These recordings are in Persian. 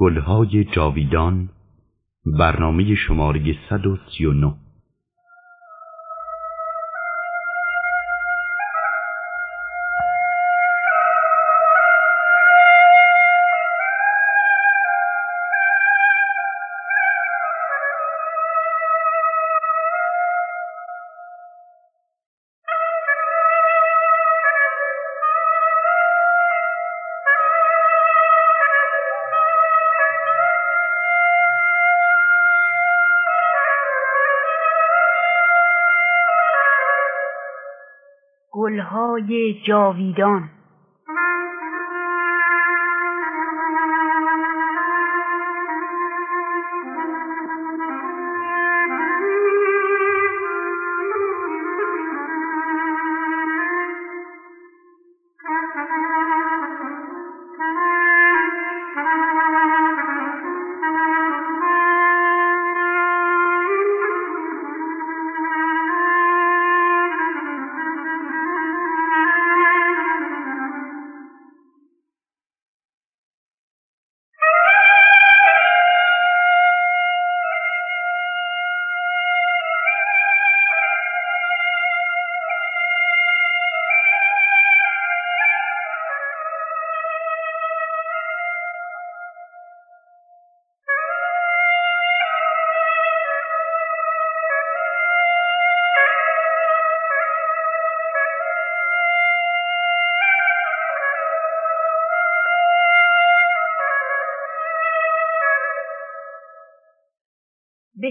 گلهای جاویدان برنامه شماره 139 جاویدان.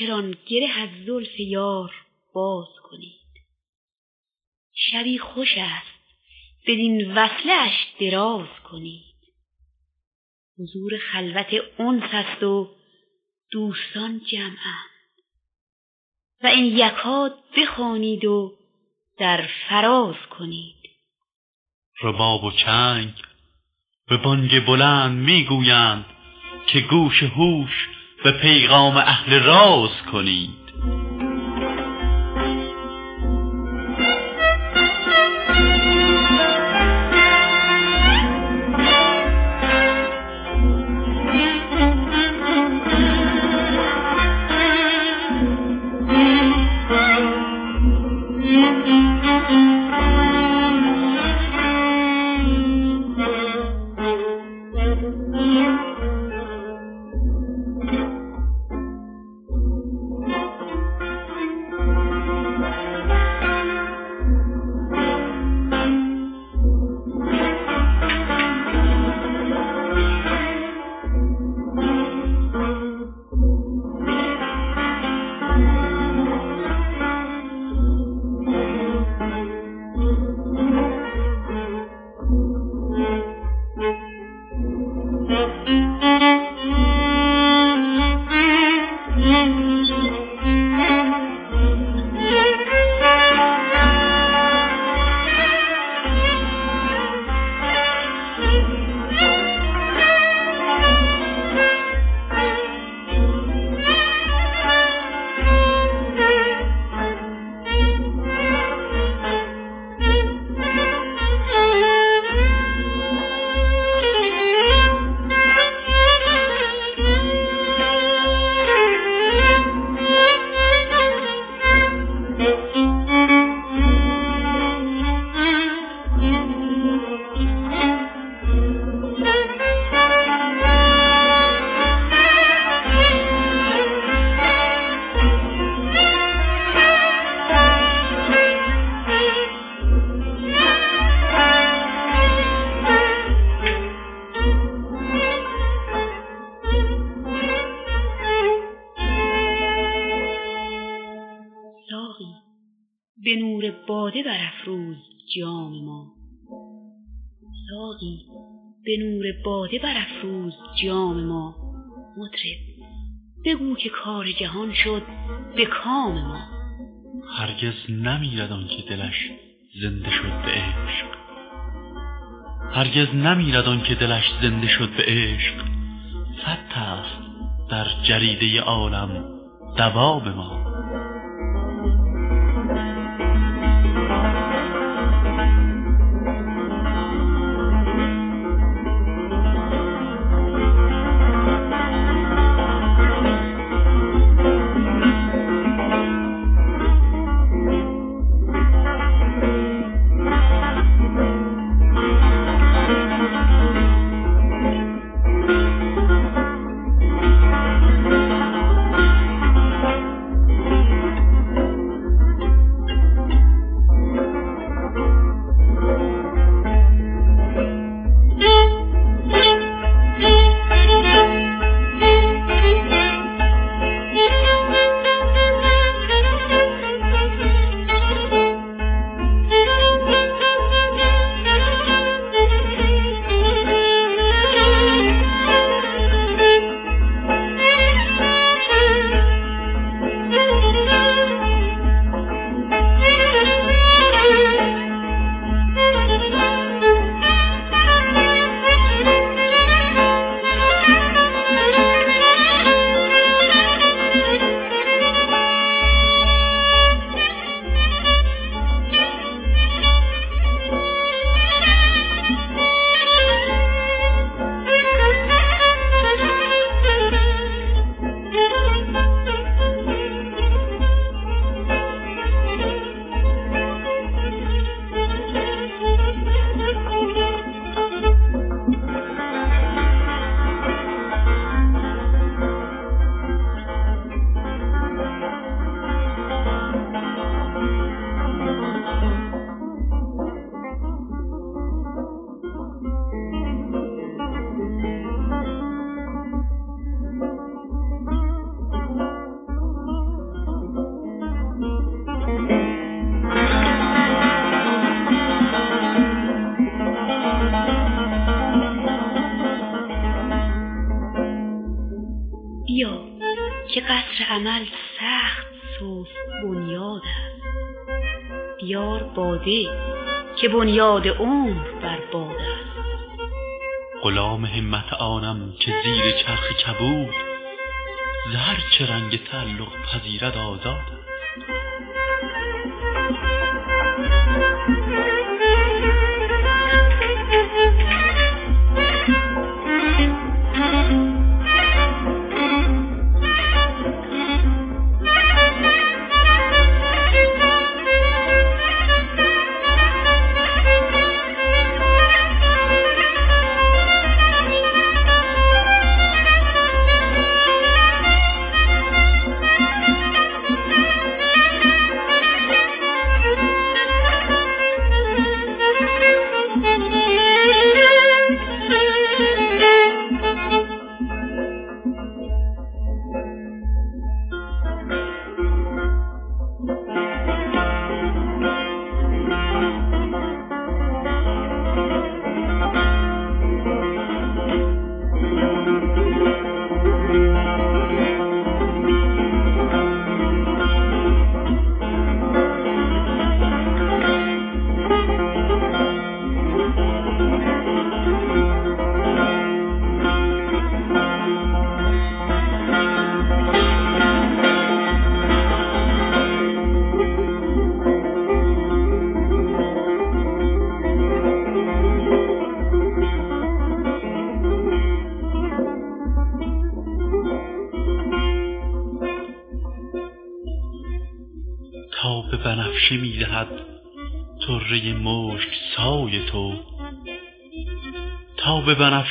معاشران گره از زلف یار باز کنید. شبی خوش است بدین وصله دراز کنید. حضور خلوت انس است و دوستان جمعند. و این یکات بخوانید و در فراز کنید. رباب و چنگ به بانگ بلند می‌گویند که گوش هوش به پیغام اهل راز کنید ساقی به نور باده برافروز جام ما. مطرب بگو که کار جهان شد به کام ما. هرگز نمیرد آن که دلش زنده شد به عشق. هرگز نمیرد آن که دلش زنده شد به عشق. ست است در جریده عالم دواب ما. باده که بنیاد عمر بر باد است. غلام همت آنم که زیر چرخ کبود زهر چه رنگ تعلق پذیرد آزاد.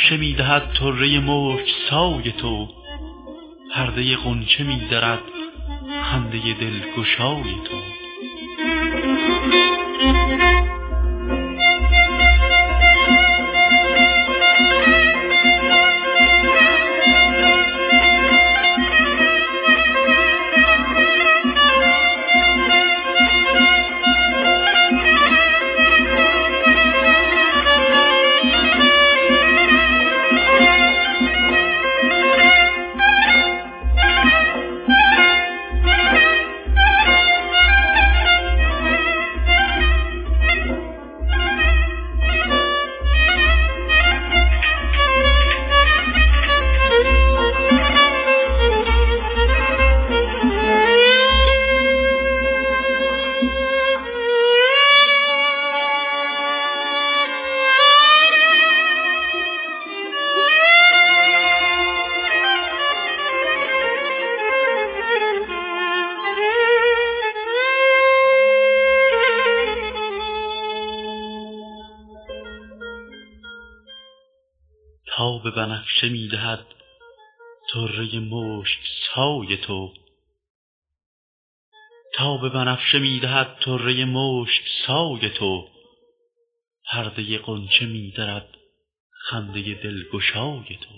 تا به بنفشه می‌دهد طره مشک سای تو. پرده غنچه میدرد خنده دلگشای تو. بنفشه می‌دهد. طره مشک سای تو. تا به بنفشه می‌دهد طره مشک سای تو. پرده قنچه میدرد خنده دلگشای تو.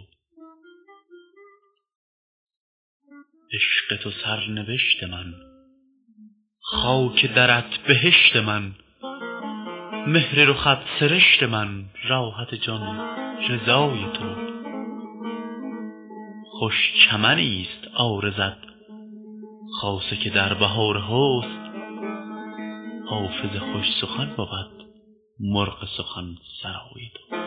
عشق تو سرنوشت من. خاک درت بهشت من. مهر رخت سرشت من راحت جان رضای تو. خوش چمنی است آرزت خاصه که در بهار حسن. حافظ خوش سخن بود مرغ سخن سرای تو.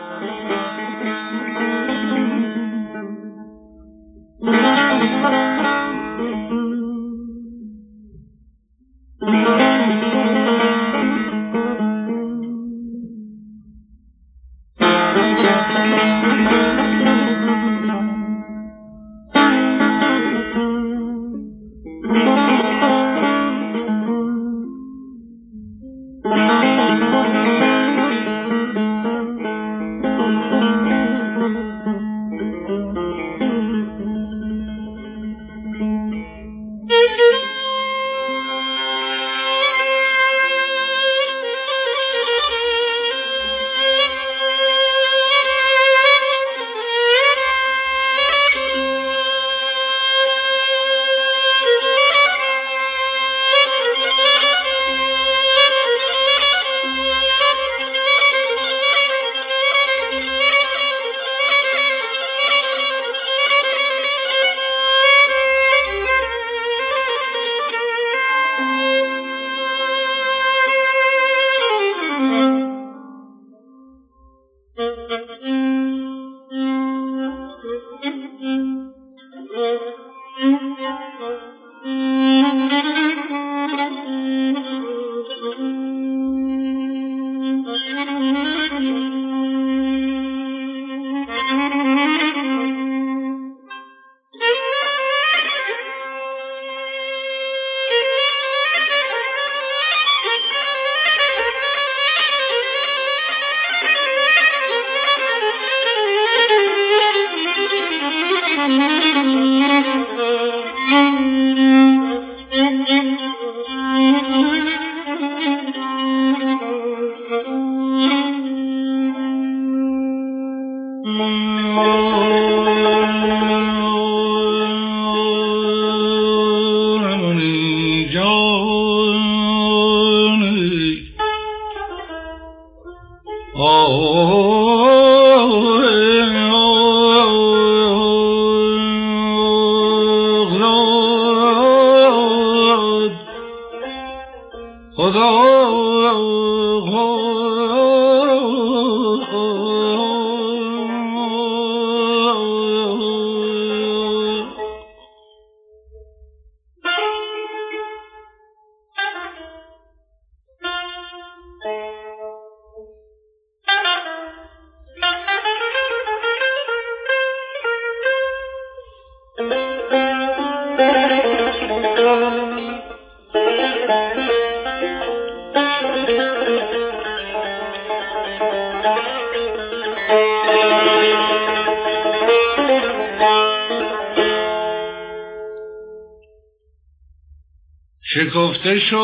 شکفته شد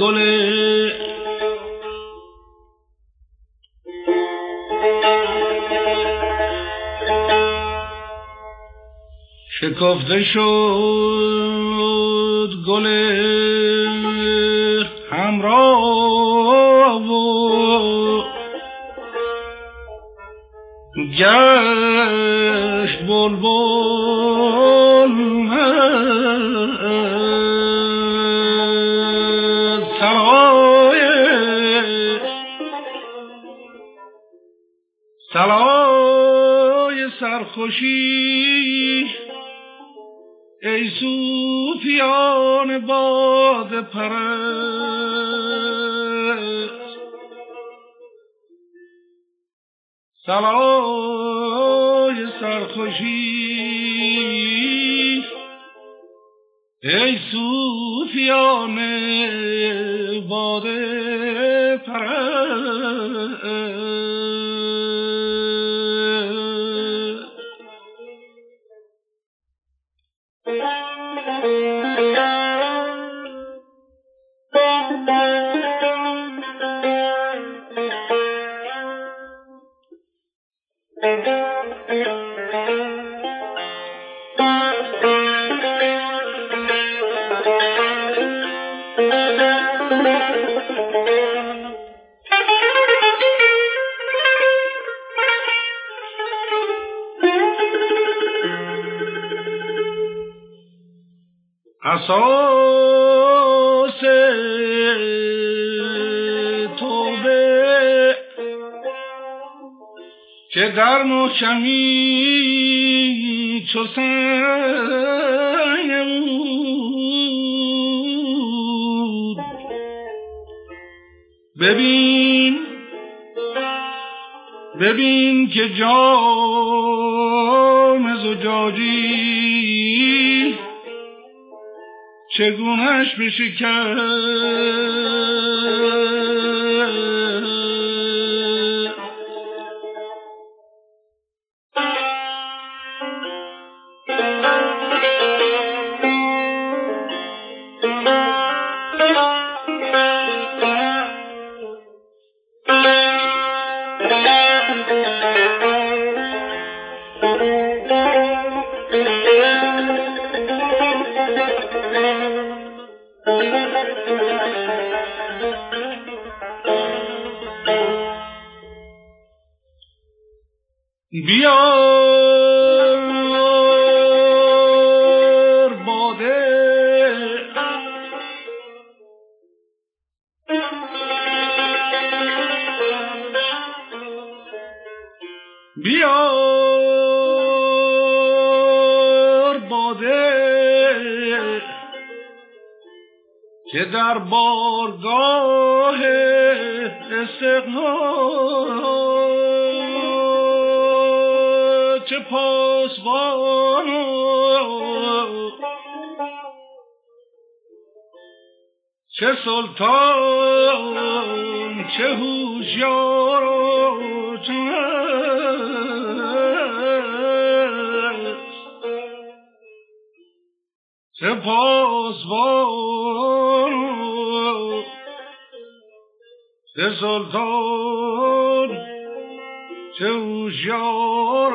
گل شکفته شد. سلای سرخوشی. ای صوفیان باد پرست. سلای سرخوشی. ای صوفیان باد پرست. که در محکمی چو سنگمود ببین ببین که جام زجاجی چگونش بشکن چه سلطان چه هوشیار چه پاسبان چه سلطان. چه هوشیار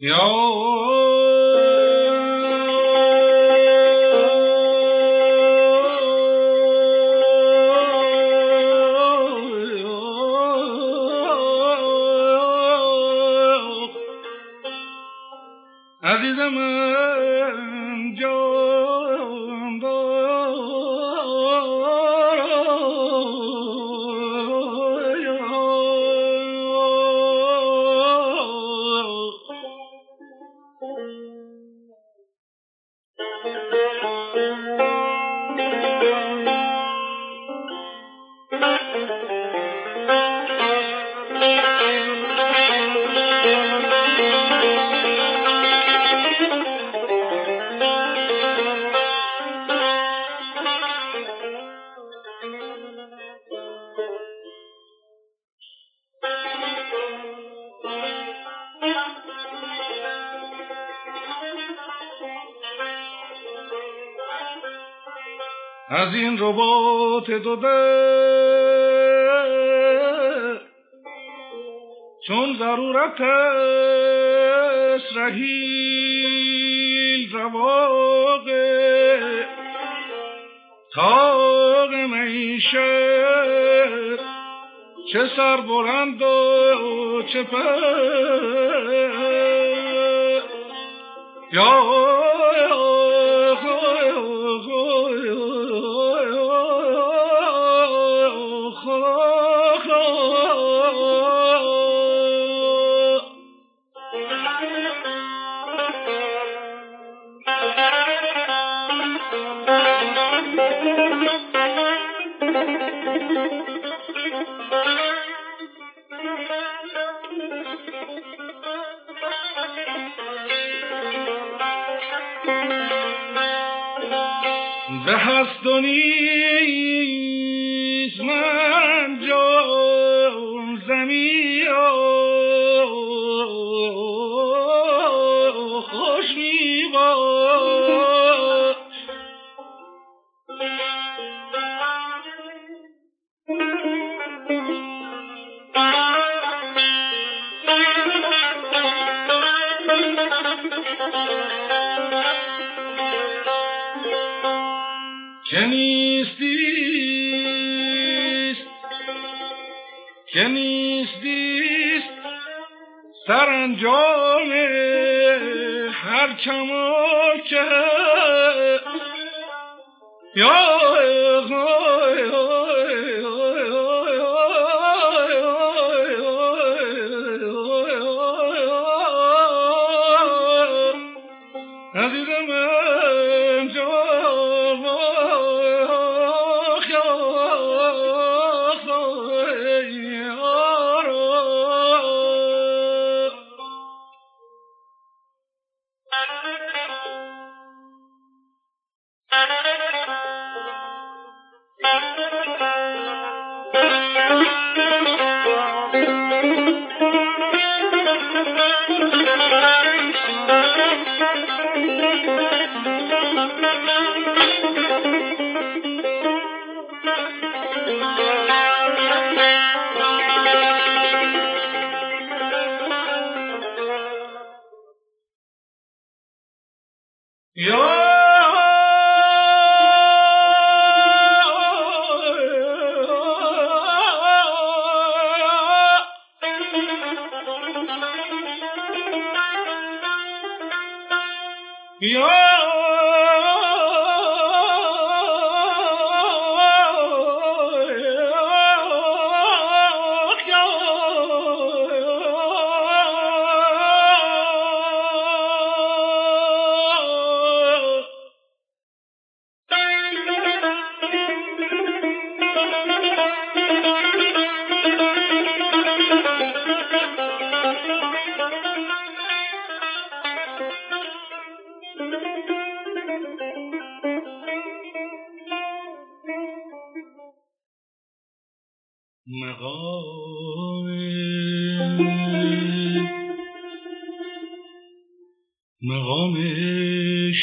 چه چون ضرورت است رهیل رواق تاق میشه چه سر بلند و چه پر. یا هست مقام مقامش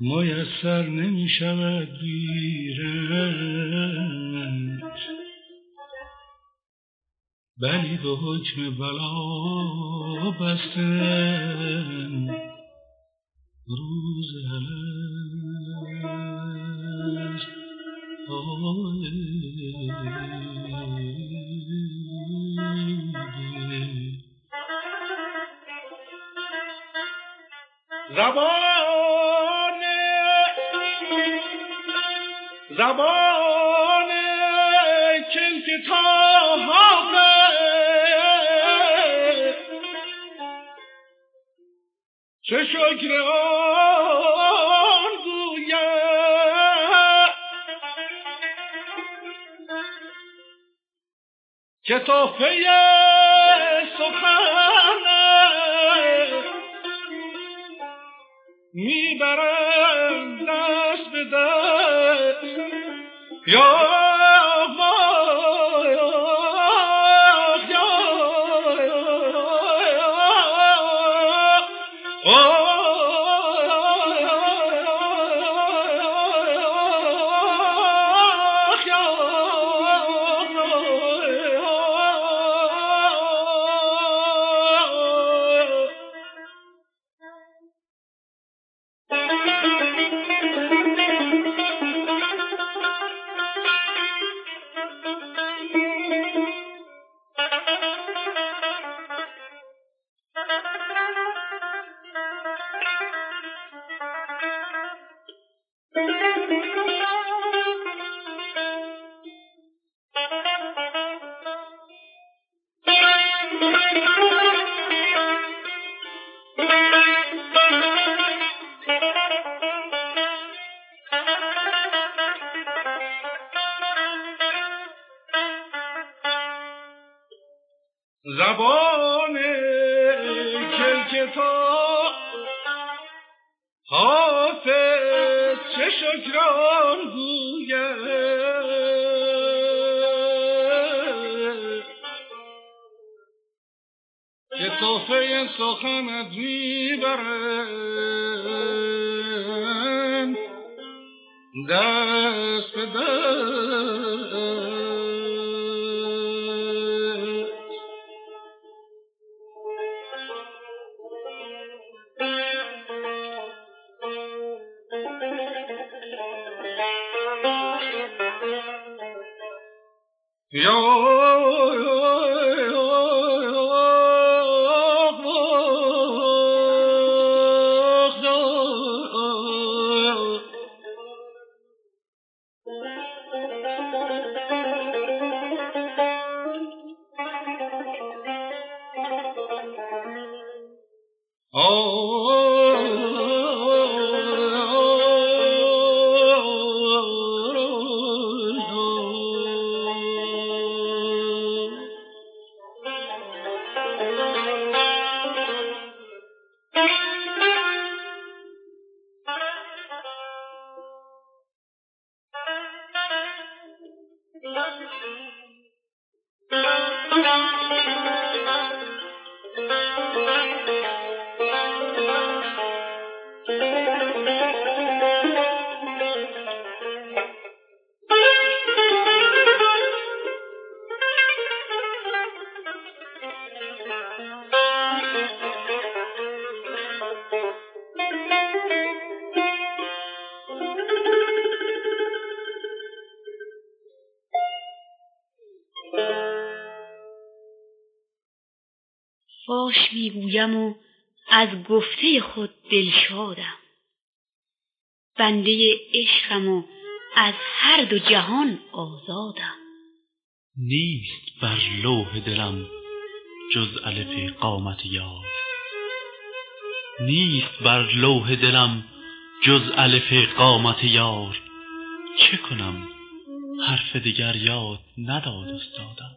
میسر نمی شود بیرند بلی به حکم بلا بستن. روز زبان زبان کلک تا چه شکر که تحفه سخن می‌برم دست به دست. یا زبان فاش می‌گویم و از گفته خود دلشادم. بنده عشقم و از هر دو جهان آزادم. نیست بر لوح دلم جز الف قامت یار. نیست بر لوح دلم جز الف قامت یار. چه کنم؟ حرف دیگر یاد نداد استادم.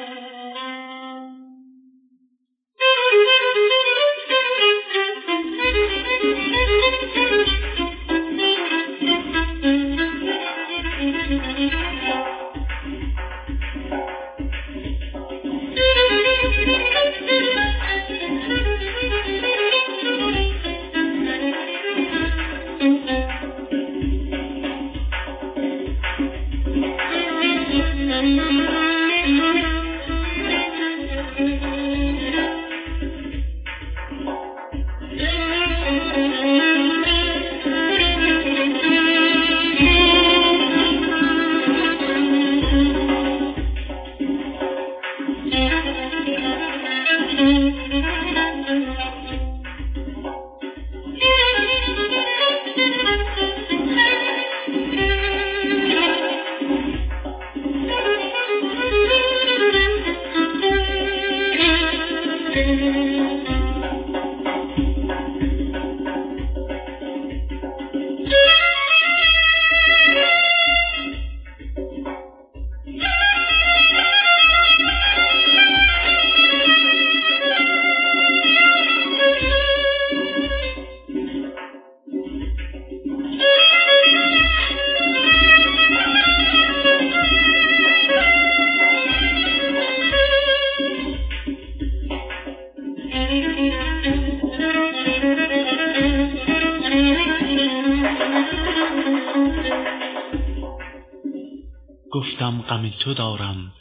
غم تو دارم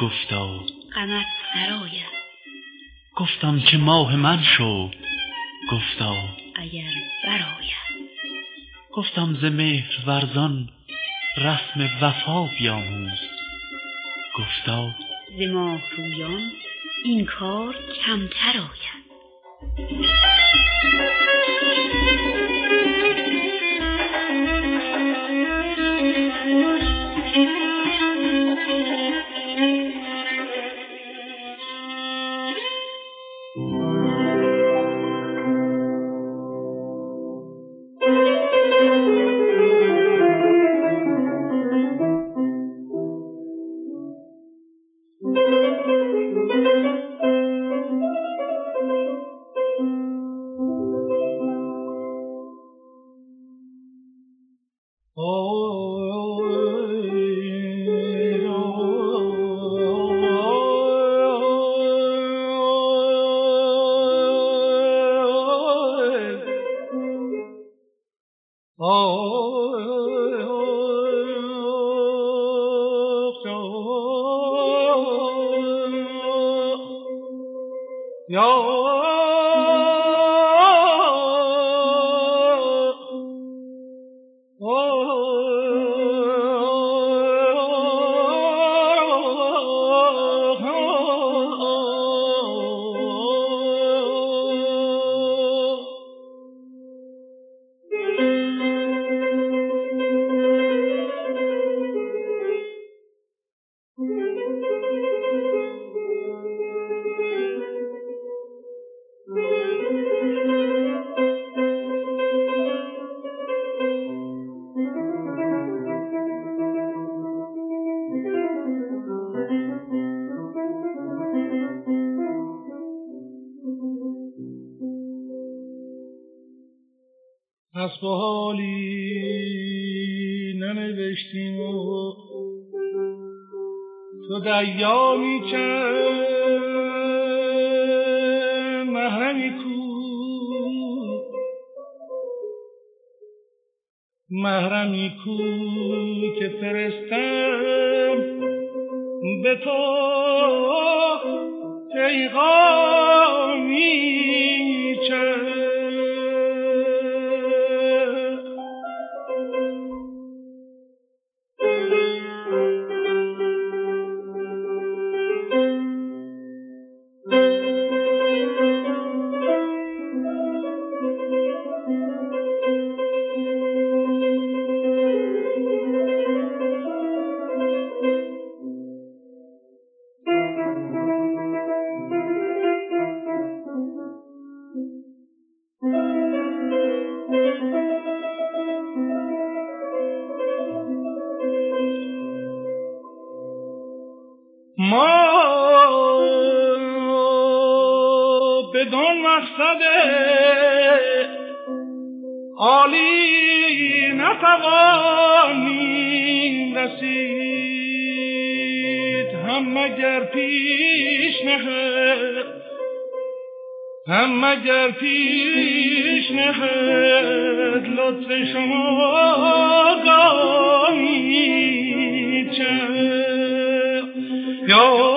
گفتا. غمت سراید گفتم که ماه من شو گفتا. اگر براید گفتم ز مهر ورزان رسم وفا بیاموز. گفتا. ز ماه رویان این کار کمتر آید. تو دیامی چند محرمی کو؟ محرمی کو که فرستم به تو پیغامی مقصد عالی نتوانیم رسید. هم مگر پیش نهد هم مگر پیش نهد لطف شما گاهی چه یا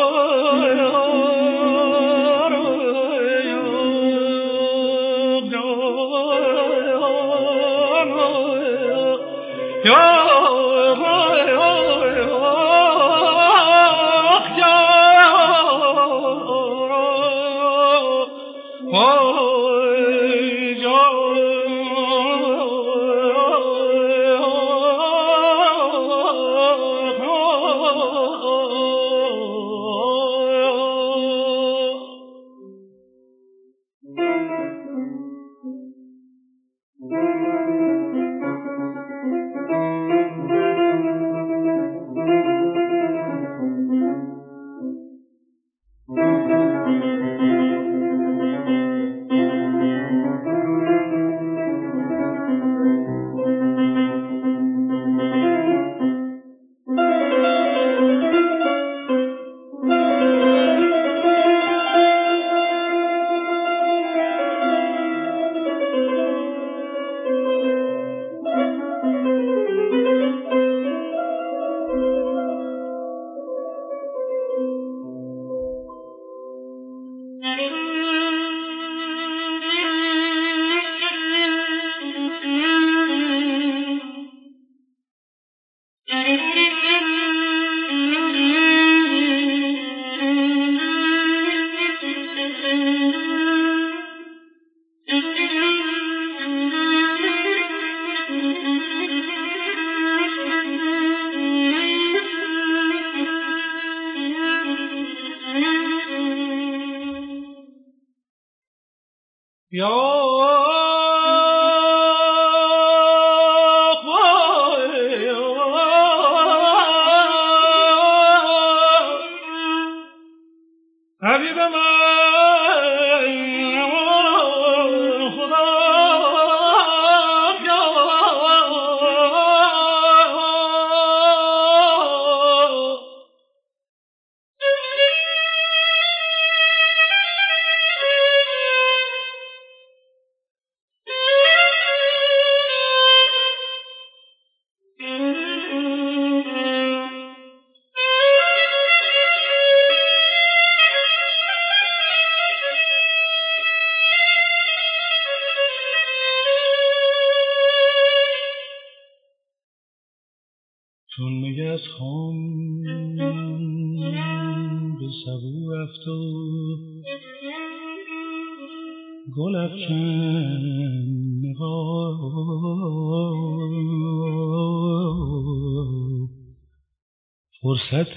فرصتش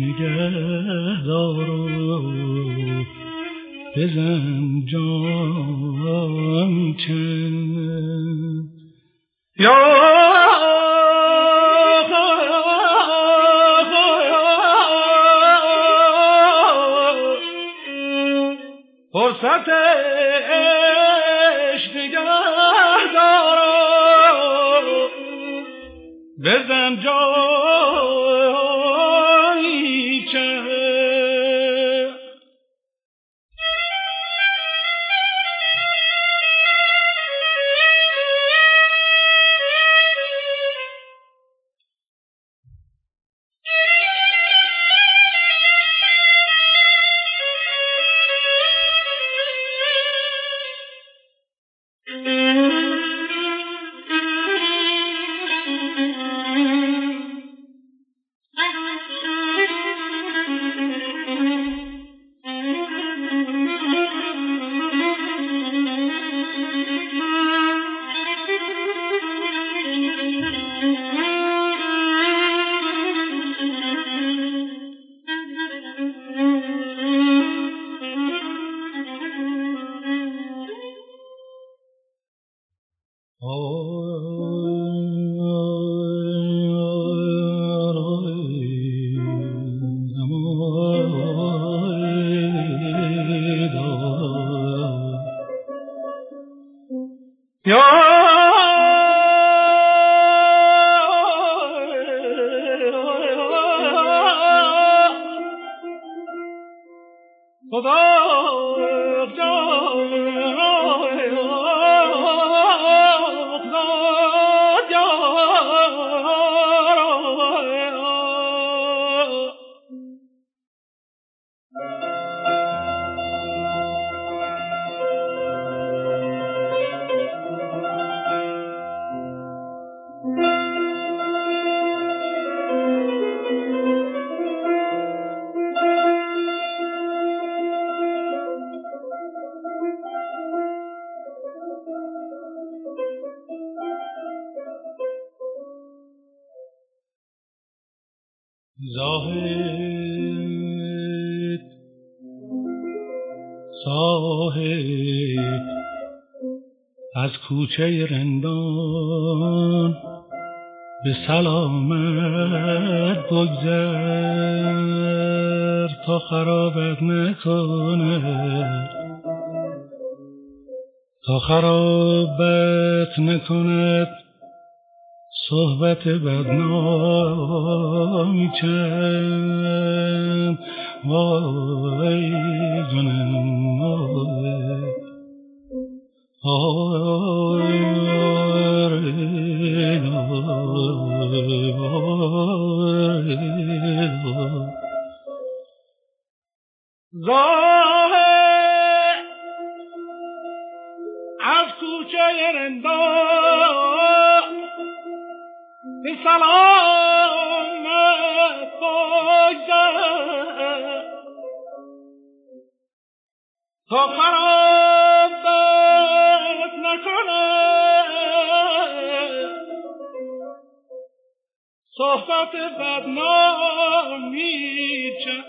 نگه دارو بزن جان کوچه رندان به سلامت بگذر تا خرابت نکنه. تا خرابت نکند صحبت بدنامی چند. وای تا خرابت نکنه. صحبت بدنامی چه؟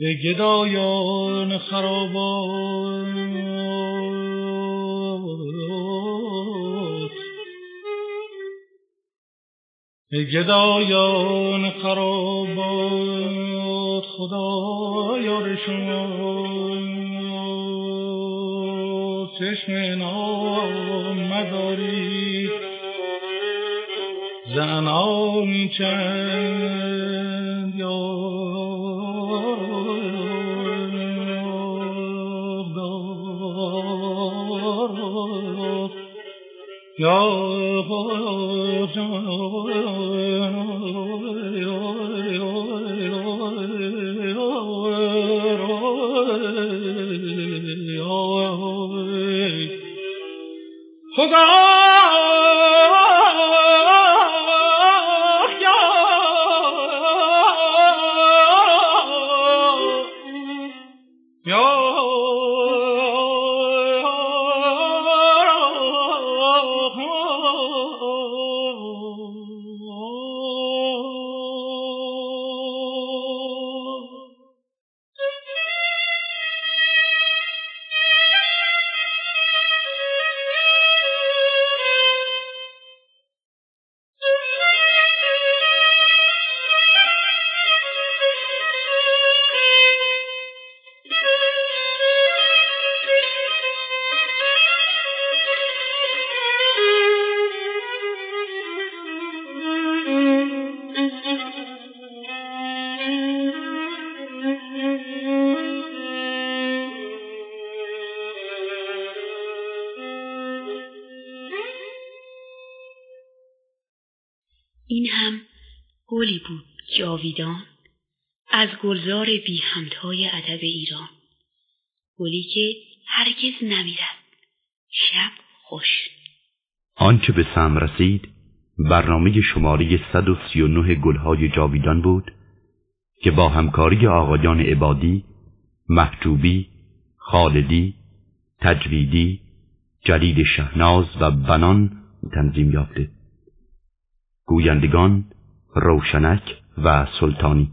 به گدایان خرابات. به گدایان خرابات خدا یار شما چشم نام مداری. زنانی چند یاد این جاویدان از گلزار بی همتای ادب ایران. گلی که هرگز نمیرد شب خوش. آنچه به سم رسید برنامه شماره 139 گلهای جاویدان بود که با همکاری آقایان عبادی، محجوبی، خالدی، تجویدی، جلید شهناز و بنان تنظیم یافته. گویندگان روشنک و سلطانی.